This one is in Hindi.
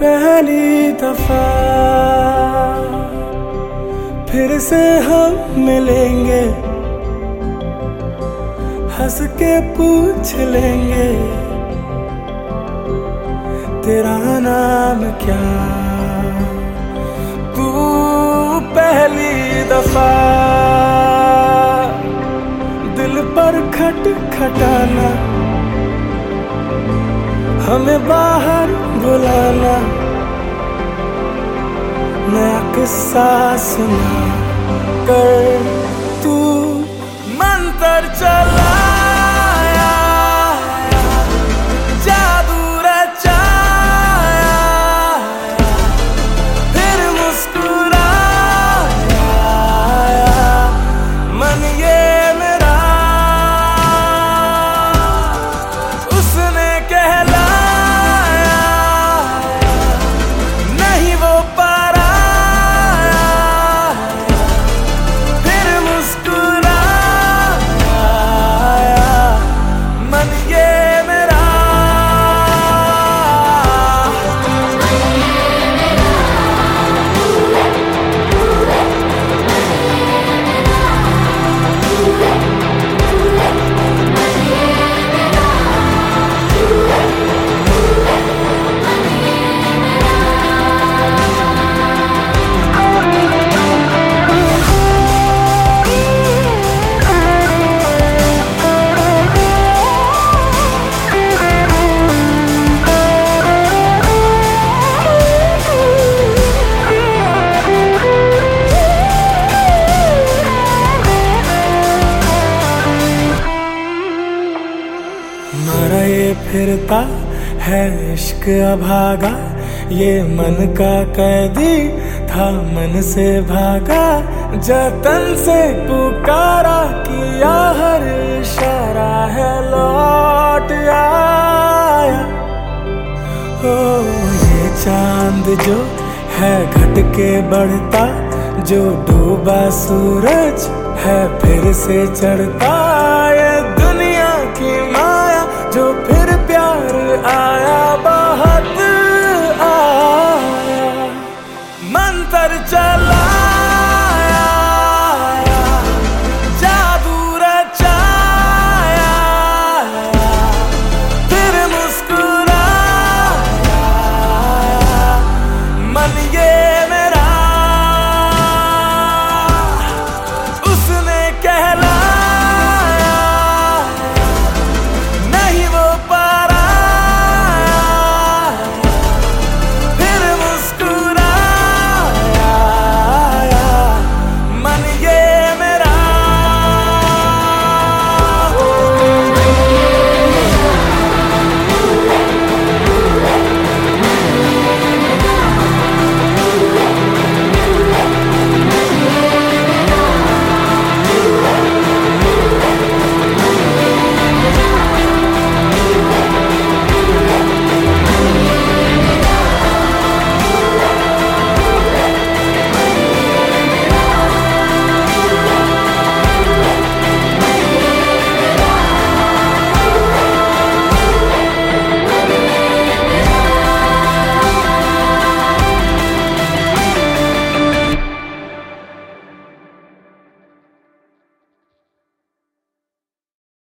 पहली दफ़ा। फिर से हम मिलेंगे। हंस के पूछ लेंगे, तेरा नाम क्या? तू पहली दफ़ा। दिल पर खट खटाना, हमें बाहर बुलाना किस्सा सुना कर तू। मंत्र चलाया फिरता है इश्क अभागा। ये मन का कैदी था, मन से भागा। जतन से पुकारा किया हर इशारा है, लौट आया। ओ, ये चाँद जो है घट के बढ़ता, जो डूबा सूरज है फिर से चढ़ता। out a time.